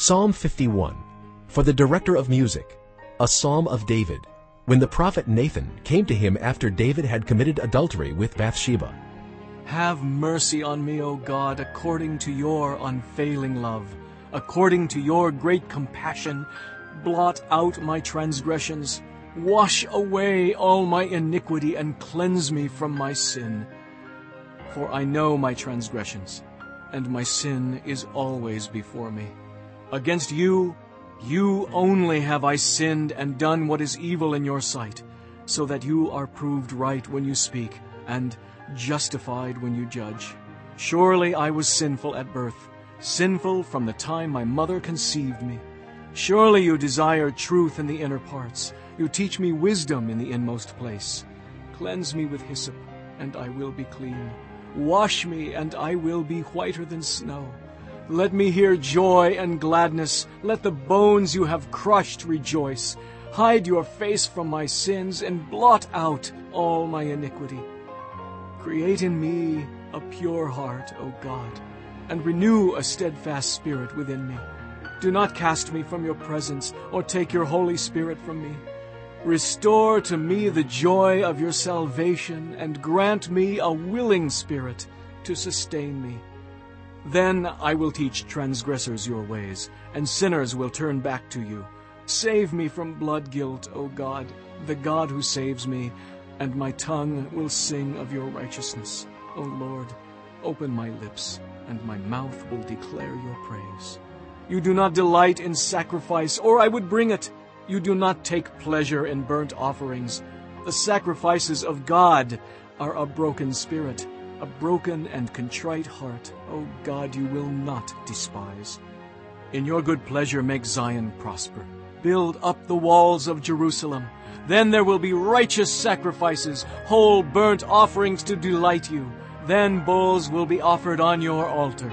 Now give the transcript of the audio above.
Psalm 51 For the director of music, a psalm of David, when the prophet Nathan came to him after David had committed adultery with Bathsheba. Have mercy on me, O God, according to your unfailing love. According to your great compassion, blot out my transgressions. Wash away all my iniquity and cleanse me from my sin. For I know my transgressions, and my sin is always before me. Against you, you only have I sinned and done what is evil in your sight, so that you are proved right when you speak, and justified when you judge. Surely I was sinful at birth, sinful from the time my mother conceived me. Surely you desire truth in the inner parts. You teach me wisdom in the inmost place. Cleanse me with hyssop, and I will be clean. Wash me, and I will be whiter than snow. Let me hear joy and gladness. Let the bones you have crushed rejoice. Hide your face from my sins and blot out all my iniquity. Create in me a pure heart, O God, and renew a steadfast spirit within me. Do not cast me from your presence or take your Holy Spirit from me. Restore to me the joy of your salvation and grant me a willing spirit to sustain me. Then I will teach transgressors your ways, and sinners will turn back to you. Save me from blood guilt, O God, the God who saves me, and my tongue will sing of your righteousness. O Lord, open my lips, and my mouth will declare your praise. You do not delight in sacrifice, or I would bring it. You do not take pleasure in burnt offerings. The sacrifices of God are a broken spirit a broken and contrite heart, O God, you will not despise. In your good pleasure make Zion prosper. Build up the walls of Jerusalem. Then there will be righteous sacrifices, whole burnt offerings to delight you. Then bulls will be offered on your altar.